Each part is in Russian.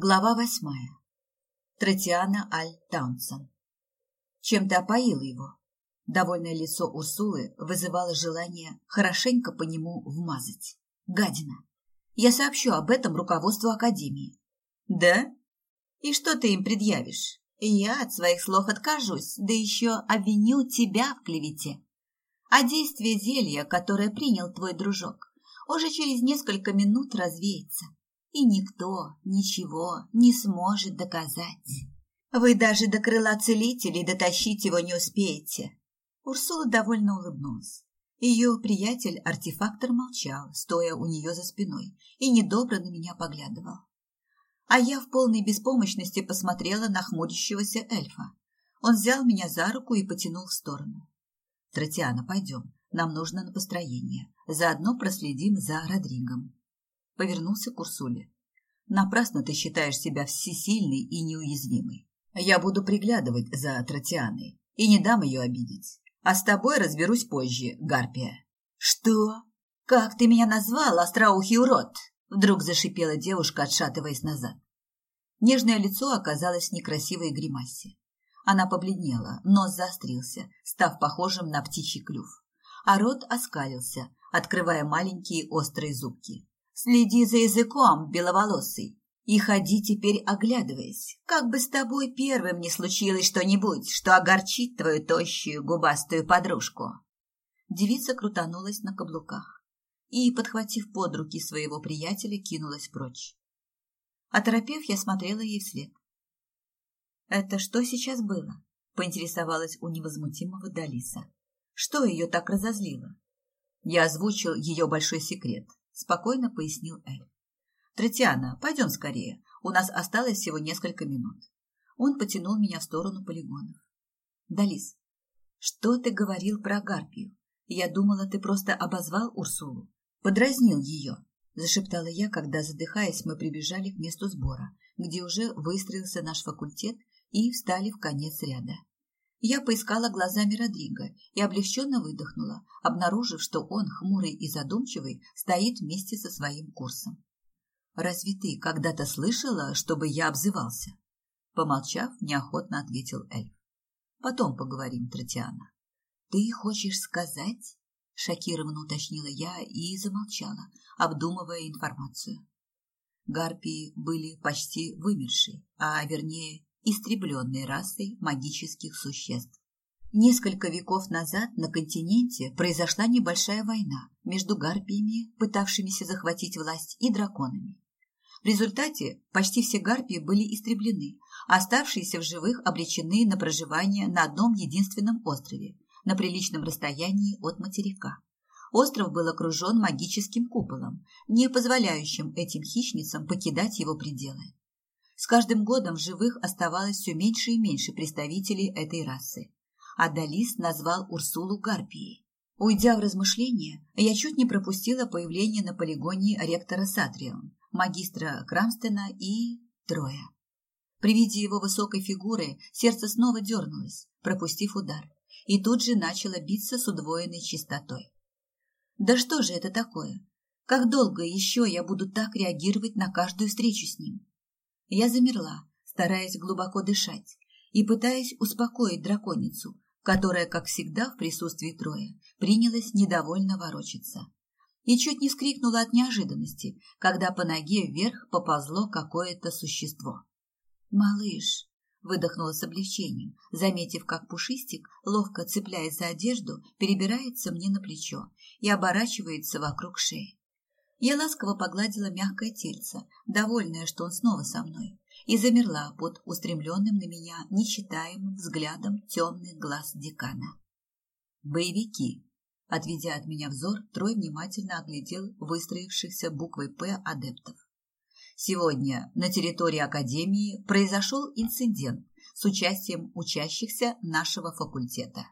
Глава восьмая. Тротиана Аль Таунсон. Чем-то опоила его. Довольное лицо Урсулы вызывало желание хорошенько по нему вмазать. Гадина. Я сообщу об этом руководству Академии. Да? И что ты им предъявишь? Я от своих слов откажусь, да еще обвиню тебя в клевете. А действие зелья, которое принял твой дружок, уже через несколько минут развеется и никто ничего не сможет доказать. Вы даже до крыла целителей дотащить его не успеете. Урсула довольно улыбнулась. Ее приятель-артефактор молчал, стоя у нее за спиной, и недобро на меня поглядывал. А я в полной беспомощности посмотрела на хмурящегося эльфа. Он взял меня за руку и потянул в сторону. «Тротиана, пойдем. Нам нужно на построение. Заодно проследим за Родригом» повернулся к Урсуле. Напрасно ты считаешь себя всесильной и неуязвимой. Я буду приглядывать за Тротианой и не дам ее обидеть. А с тобой разберусь позже, Гарпия. Что? Как ты меня назвал, остроухий урод? Вдруг зашипела девушка, отшатываясь назад. Нежное лицо оказалось в некрасивой гримасе. Она побледнела, нос заострился, став похожим на птичий клюв. А рот оскалился, открывая маленькие острые зубки. Следи за языком, беловолосый, и ходи теперь оглядываясь, как бы с тобой первым не случилось что-нибудь, что огорчит твою тощую губастую подружку. Девица крутанулась на каблуках и, подхватив под руки своего приятеля, кинулась прочь. Оторопев, я смотрела ей вслед. «Это что сейчас было?» — поинтересовалась у невозмутимого Далиса. «Что ее так разозлило?» Я озвучил ее большой секрет, спокойно пояснил Эль. Тротиана, пойдем скорее. У нас осталось всего несколько минут. Он потянул меня в сторону полигонов. Далис, что ты говорил про Гарпию? Я думала, ты просто обозвал Урсулу. Подразнил ее, зашептала я, когда, задыхаясь, мы прибежали к месту сбора, где уже выстроился наш факультет и встали в конец ряда. Я поискала глазами Родриго и облегченно выдохнула, обнаружив, что он, хмурый и задумчивый, стоит вместе со своим курсом. «Разве ты когда-то слышала, чтобы я обзывался?» Помолчав, неохотно ответил эльф. «Потом поговорим, Тротиана». «Ты хочешь сказать?» – шокированно уточнила я и замолчала, обдумывая информацию. Гарпии были почти вымершие, а вернее истребленной расой магических существ. Несколько веков назад на континенте произошла небольшая война между гарпиями, пытавшимися захватить власть, и драконами. В результате почти все гарпии были истреблены, а оставшиеся в живых обречены на проживание на одном единственном острове, на приличном расстоянии от материка. Остров был окружен магическим куполом, не позволяющим этим хищницам покидать его пределы. С каждым годом в живых оставалось все меньше и меньше представителей этой расы. А Далис назвал Урсулу Гарпией. Уйдя в размышления, я чуть не пропустила появление на полигоне ректора Сатрион, магистра Крамстена и Троя. При виде его высокой фигуры сердце снова дернулось, пропустив удар, и тут же начало биться с удвоенной частотой. Да что же это такое? Как долго еще я буду так реагировать на каждую встречу с ним? Я замерла, стараясь глубоко дышать и пытаясь успокоить драконицу, которая, как всегда в присутствии Троя, принялась недовольно ворочаться. И чуть не вскрикнула от неожиданности, когда по ноге вверх поползло какое-то существо. «Малыш!» – выдохнула с облегчением, заметив, как пушистик, ловко цепляясь за одежду, перебирается мне на плечо и оборачивается вокруг шеи. Я ласково погладила мягкое тельце, довольная, что он снова со мной, и замерла под устремленным на меня нечитаемым взглядом темных глаз декана. «Боевики!» Отведя от меня взор, Трой внимательно оглядел выстроившихся буквой «П» адептов. Сегодня на территории Академии произошел инцидент с участием учащихся нашего факультета.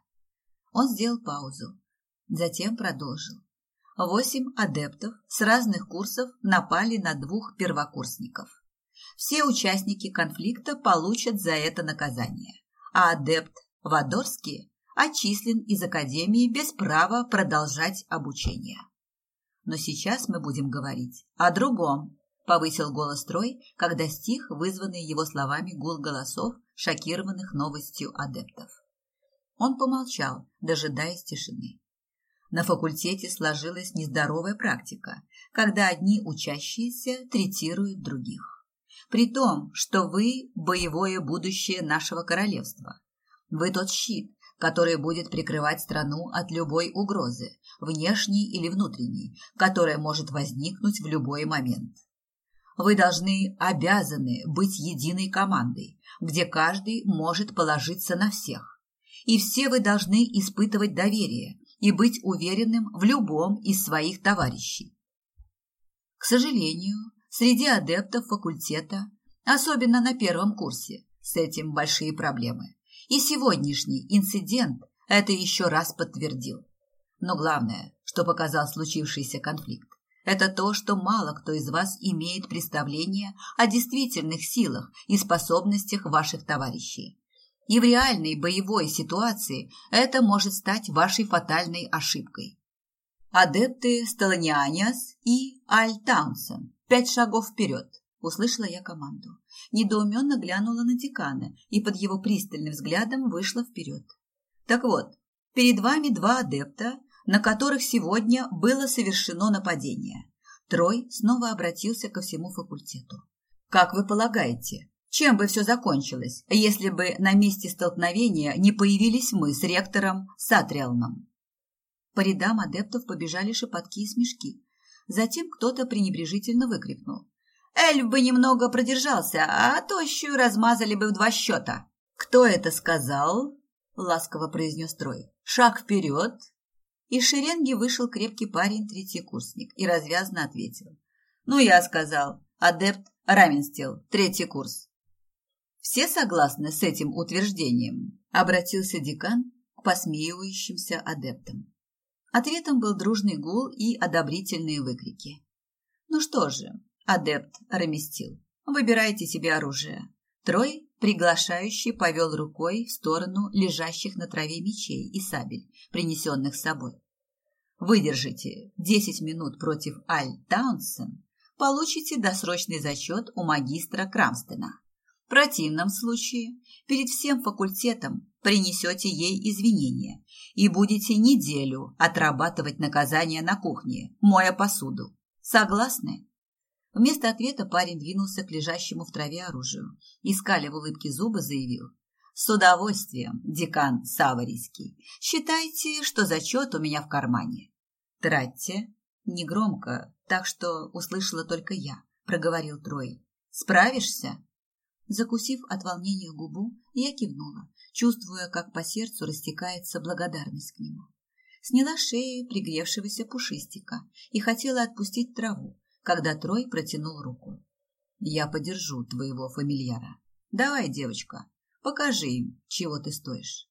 Он сделал паузу, затем продолжил. Восемь адептов с разных курсов напали на двух первокурсников. Все участники конфликта получат за это наказание, а адепт Вадорский отчислен из Академии без права продолжать обучение. Но сейчас мы будем говорить о другом, повысил голос Трой, когда стих, вызванный его словами гул голосов, шокированных новостью адептов. Он помолчал, дожидаясь тишины. На факультете сложилась нездоровая практика, когда одни учащиеся третируют других. При том, что вы – боевое будущее нашего королевства. Вы тот щит, который будет прикрывать страну от любой угрозы, внешней или внутренней, которая может возникнуть в любой момент. Вы должны, обязаны быть единой командой, где каждый может положиться на всех. И все вы должны испытывать доверие и быть уверенным в любом из своих товарищей. К сожалению, среди адептов факультета, особенно на первом курсе, с этим большие проблемы. И сегодняшний инцидент это еще раз подтвердил. Но главное, что показал случившийся конфликт, это то, что мало кто из вас имеет представление о действительных силах и способностях ваших товарищей. И в реальной боевой ситуации это может стать вашей фатальной ошибкой. Адепты Сталанианиас и Аль Таунсен. Пять шагов вперед, услышала я команду. Недоуменно глянула на декана и под его пристальным взглядом вышла вперед. Так вот, перед вами два адепта, на которых сегодня было совершено нападение. Трой снова обратился ко всему факультету. Как вы полагаете, чем бы все закончилось, если бы на месте столкновения не появились мы с ректором Сатриалном? По рядам адептов побежали шепотки и смешки. Затем кто-то пренебрежительно выкрикнул. «Эльф бы немного продержался, а тощую размазали бы в два счета!» «Кто это сказал?» — ласково произнес Трой. «Шаг вперед!» Из шеренги вышел крепкий парень, третий курсник, и развязно ответил. «Ну, я сказал. Адепт Раменстил, третий курс». «Все согласны с этим утверждением?» — обратился декан к посмеивающимся адептам. Ответом был дружный гул и одобрительные выкрики. «Ну что же, адепт Раместил, выбирайте себе оружие». Трой, приглашающий, повел рукой в сторону лежащих на траве мечей и сабель, принесенных с собой. Выдержите 10 минут против Аль Таунсен, получите досрочный зачет у магистра Крамстена. В противном случае перед всем факультетом принесете ей извинения и будете неделю отрабатывать наказание на кухне, моя посуду. Согласны? Вместо ответа парень двинулся к лежащему в траве оружию и, скаля в улыбке зубы, заявил. С удовольствием, декан Саварийский. Считайте, что зачет у меня в кармане. Тратьте. Негромко, так что услышала только я, проговорил Трой. Справишься? Закусив от волнения губу, я кивнула, чувствуя, как по сердцу растекается благодарность к нему. Сняла шею пригревшегося пушистика и хотела отпустить траву, когда Трой протянул руку. «Я подержу твоего фамильяра. Давай, девочка, Покажи им, чего ты стоишь.